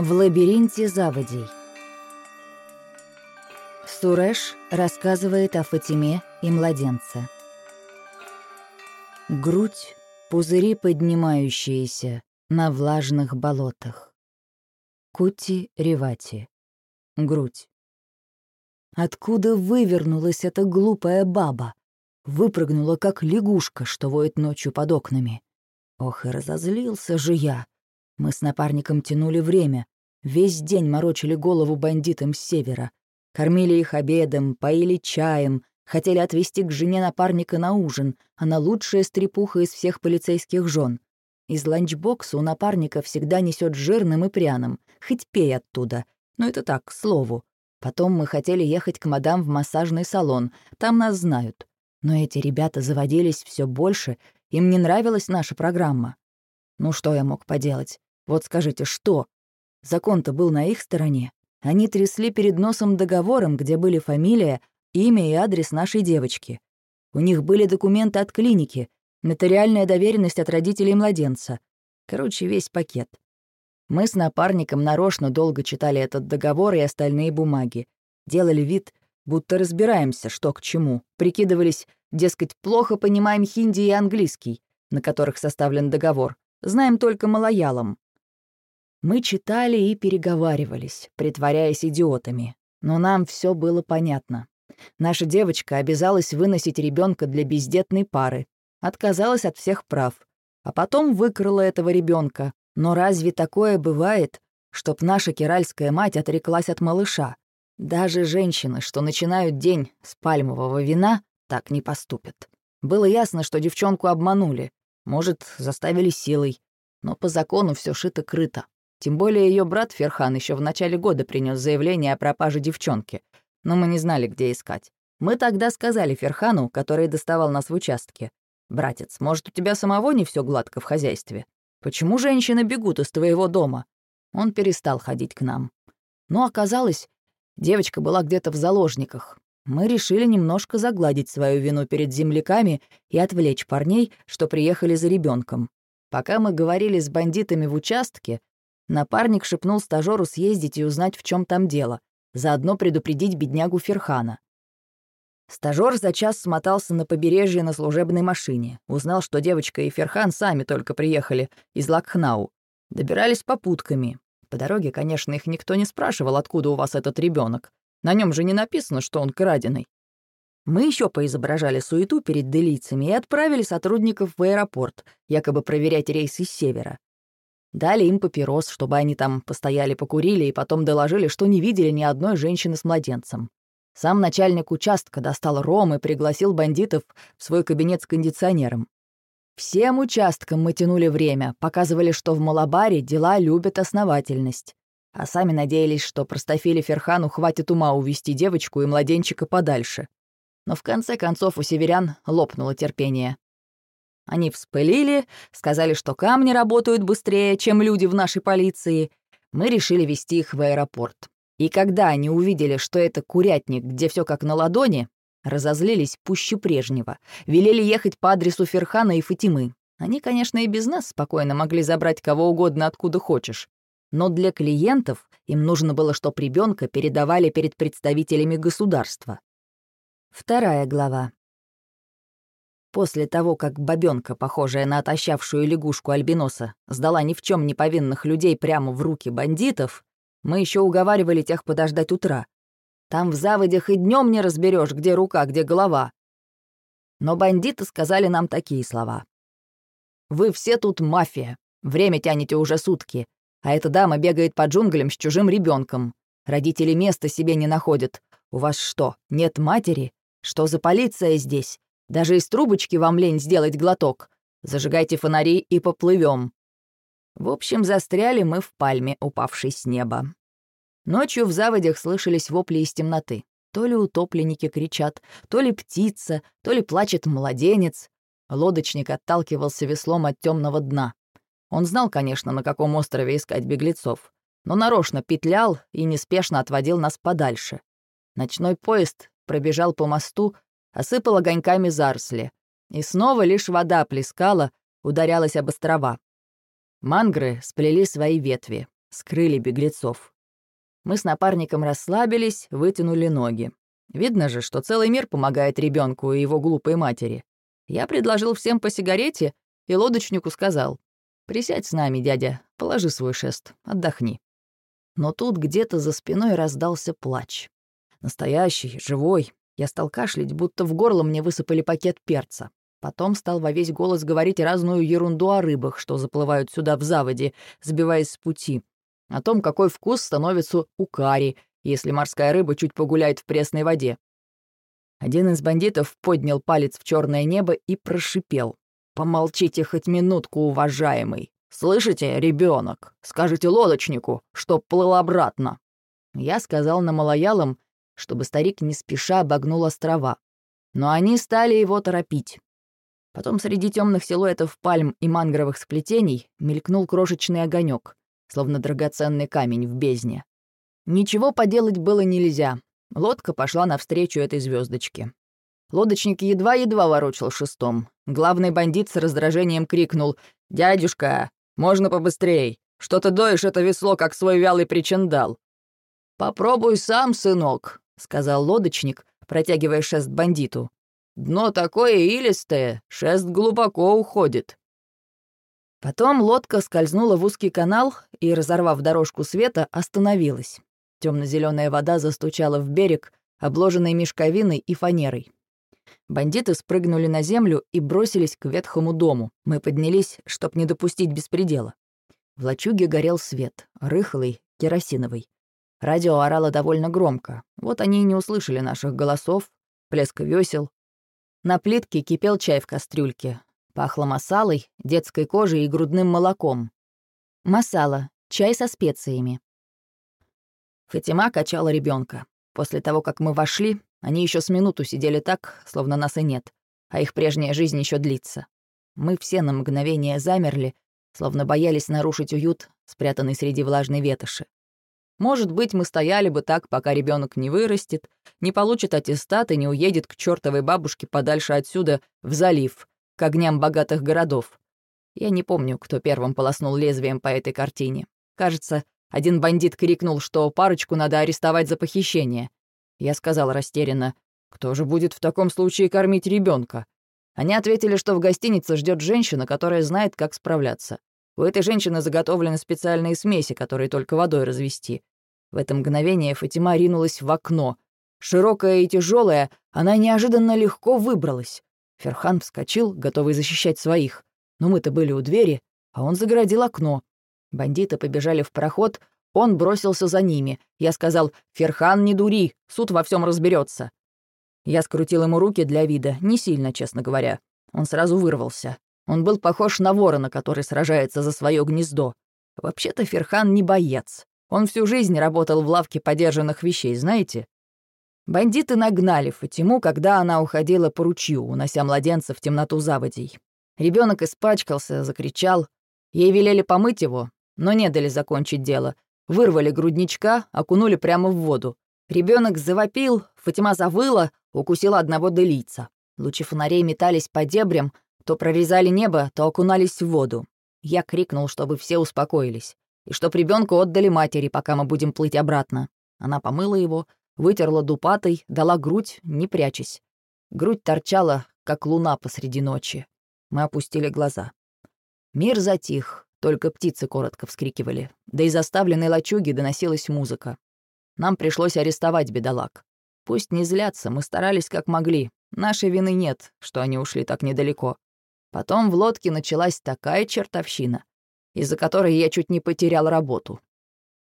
В лабиринте заводей. Суреш рассказывает о Фатиме и младенце. Грудь — пузыри, поднимающиеся на влажных болотах. Кути Ревати. Грудь. Откуда вывернулась эта глупая баба? Выпрыгнула, как лягушка, что воет ночью под окнами. Ох, и разозлился же я. Мы с напарником тянули время. Весь день морочили голову бандитам с севера. Кормили их обедом, поили чаем, хотели отвезти к жене напарника на ужин. Она лучшая стрепуха из всех полицейских жен. Из ланчбокса у напарника всегда несет жирным и пряным. Хоть пей оттуда. Но это так, к слову. Потом мы хотели ехать к мадам в массажный салон. Там нас знают. Но эти ребята заводились все больше, им не нравилась наша программа. Ну что я мог поделать? Вот скажите, что? Закон-то был на их стороне. Они трясли перед носом договором, где были фамилия, имя и адрес нашей девочки. У них были документы от клиники, нотариальная доверенность от родителей младенца. Короче, весь пакет. Мы с напарником нарочно долго читали этот договор и остальные бумаги. Делали вид, будто разбираемся, что к чему. Прикидывались, дескать, плохо понимаем хинди и английский, на которых составлен договор. Знаем только малоялом. Мы читали и переговаривались, притворяясь идиотами. Но нам все было понятно. Наша девочка обязалась выносить ребенка для бездетной пары, отказалась от всех прав, а потом выкрала этого ребенка. Но разве такое бывает, чтоб наша киральская мать отреклась от малыша? Даже женщины, что начинают день с пальмового вина, так не поступят. Было ясно, что девчонку обманули, может, заставили силой, но по закону все шито-крыто. Тем более ее брат Ферхан еще в начале года принес заявление о пропаже девчонки, но мы не знали, где искать. Мы тогда сказали Ферхану, который доставал нас в участке. «Братец, может, у тебя самого не все гладко в хозяйстве? Почему женщины бегут из твоего дома?» Он перестал ходить к нам. Но оказалось, девочка была где-то в заложниках. Мы решили немножко загладить свою вину перед земляками и отвлечь парней, что приехали за ребенком. Пока мы говорили с бандитами в участке, Напарник шепнул стажеру съездить и узнать, в чем там дело, заодно предупредить беднягу Ферхана. Стажёр за час смотался на побережье на служебной машине, узнал, что девочка и Ферхан сами только приехали из Лакхнау. Добирались попутками. По дороге, конечно, их никто не спрашивал, откуда у вас этот ребенок. На нем же не написано, что он краденый. Мы еще поизображали суету перед делийцами и отправили сотрудников в аэропорт, якобы проверять рейсы с севера. Дали им папирос, чтобы они там постояли, покурили и потом доложили, что не видели ни одной женщины с младенцем. Сам начальник участка достал ром и пригласил бандитов в свой кабинет с кондиционером. Всем участкам мы тянули время, показывали, что в Малабаре дела любят основательность. А сами надеялись, что простофиле Ферхану хватит ума увести девочку и младенчика подальше. Но в конце концов у северян лопнуло терпение. Они вспылили, сказали, что камни работают быстрее, чем люди в нашей полиции. Мы решили вести их в аэропорт. И когда они увидели, что это курятник, где все как на ладони, разозлились пуще прежнего. Велели ехать по адресу Ферхана и Фатимы. Они, конечно, и без нас спокойно могли забрать кого угодно откуда хочешь. Но для клиентов им нужно было, чтоб ребенка передавали перед представителями государства. Вторая глава. После того, как бабёнка, похожая на отощавшую лягушку альбиноса, сдала ни в чем не повинных людей прямо в руки бандитов, мы еще уговаривали тех подождать утра. Там в заводях и днем не разберешь, где рука, где голова. Но бандиты сказали нам такие слова. «Вы все тут мафия. Время тянете уже сутки. А эта дама бегает по джунглям с чужим ребенком. Родители места себе не находят. У вас что, нет матери? Что за полиция здесь? Даже из трубочки вам лень сделать глоток. Зажигайте фонари и поплывем. В общем, застряли мы в пальме, упавшей с неба. Ночью в заводях слышались вопли из темноты. То ли утопленники кричат, то ли птица, то ли плачет младенец. Лодочник отталкивался веслом от темного дна. Он знал, конечно, на каком острове искать беглецов, но нарочно петлял и неспешно отводил нас подальше. Ночной поезд пробежал по мосту, осыпал огоньками заросли. И снова лишь вода плескала, ударялась об острова. Мангры сплели свои ветви. скрыли беглецов. Мы с напарником расслабились, вытянули ноги. Видно же, что целый мир помогает ребенку и его глупой матери. Я предложил всем по сигарете, и лодочнику сказал, «Присядь с нами, дядя, положи свой шест, отдохни». Но тут где-то за спиной раздался плач. Настоящий, живой. Я стал кашлять, будто в горло мне высыпали пакет перца. Потом стал во весь голос говорить разную ерунду о рыбах, что заплывают сюда в заводе, сбиваясь с пути. О том, какой вкус становится у кари, если морская рыба чуть погуляет в пресной воде. Один из бандитов поднял палец в черное небо и прошипел. «Помолчите хоть минутку, уважаемый. Слышите, ребенок? Скажите лодочнику, чтоб плыл обратно». Я сказал на малоялом, чтобы старик не спеша обогнул острова. Но они стали его торопить. Потом среди темных силуэтов пальм и мангровых сплетений мелькнул крошечный огонек, словно драгоценный камень в бездне. Ничего поделать было нельзя, Лодка пошла навстречу этой звездочке. Лодочник едва-едва ворочал шестом. Главный бандит с раздражением крикнул «Дядюшка, можно побыстрей! Что ты доешь это весло, как свой вялый причиндал?» «Попробуй сам, сынок», — сказал лодочник, протягивая шест бандиту. «Дно такое илистое, шест глубоко уходит». Потом лодка скользнула в узкий канал и, разорвав дорожку света, остановилась. Темно-зеленая вода застучала в берег, обложенный мешковиной и фанерой. Бандиты спрыгнули на землю и бросились к ветхому дому. Мы поднялись, чтоб не допустить беспредела. В лачуге горел свет, рыхлый, керосиновый. Радио орало довольно громко. Вот они и не услышали наших голосов, плеска весел. На плитке кипел чай в кастрюльке. Пахло масалой, детской кожей и грудным молоком. Масала — чай со специями. Фатима качала ребенка. После того, как мы вошли, они еще с минуту сидели так, словно нас и нет, а их прежняя жизнь еще длится. Мы все на мгновение замерли, словно боялись нарушить уют, спрятанный среди влажной ветоши. Может быть, мы стояли бы так, пока ребенок не вырастет, не получит аттестат и не уедет к чертовой бабушке подальше отсюда, в залив, к огням богатых городов. Я не помню, кто первым полоснул лезвием по этой картине. Кажется, один бандит крикнул, что парочку надо арестовать за похищение. Я сказал растерянно, кто же будет в таком случае кормить ребенка? Они ответили, что в гостинице ждет женщина, которая знает, как справляться. У этой женщины заготовлены специальные смеси, которые только водой развести. В это мгновение Фатима ринулась в окно. Широкая и тяжелая, она неожиданно легко выбралась. Ферхан вскочил, готовый защищать своих. Но мы-то были у двери, а он загородил окно. Бандиты побежали в проход, он бросился за ними. Я сказал, «Ферхан, не дури, суд во всем разберется. Я скрутил ему руки для вида, не сильно, честно говоря. Он сразу вырвался. Он был похож на ворона, который сражается за свое гнездо. Вообще-то Ферхан не боец. Он всю жизнь работал в лавке подержанных вещей, знаете? Бандиты нагнали Фатиму, когда она уходила по ручью, унося младенца в темноту заводей. Ребенок испачкался, закричал. Ей велели помыть его, но не дали закончить дело. Вырвали грудничка, окунули прямо в воду. Ребенок завопил, Фатима завыла, укусила одного делийца. Лучи фонарей метались по дебрям, то прорезали небо, то окунались в воду. Я крикнул, чтобы все успокоились. И чтоб ребенку отдали матери, пока мы будем плыть обратно. Она помыла его, вытерла дупатой, дала грудь, не прячась. Грудь торчала, как луна посреди ночи. Мы опустили глаза. Мир затих, только птицы коротко вскрикивали, да из заставленной лачуги доносилась музыка. Нам пришлось арестовать бедолаг. Пусть не злятся, мы старались как могли. Нашей вины нет, что они ушли так недалеко. Потом в лодке началась такая чертовщина, из-за которой я чуть не потерял работу.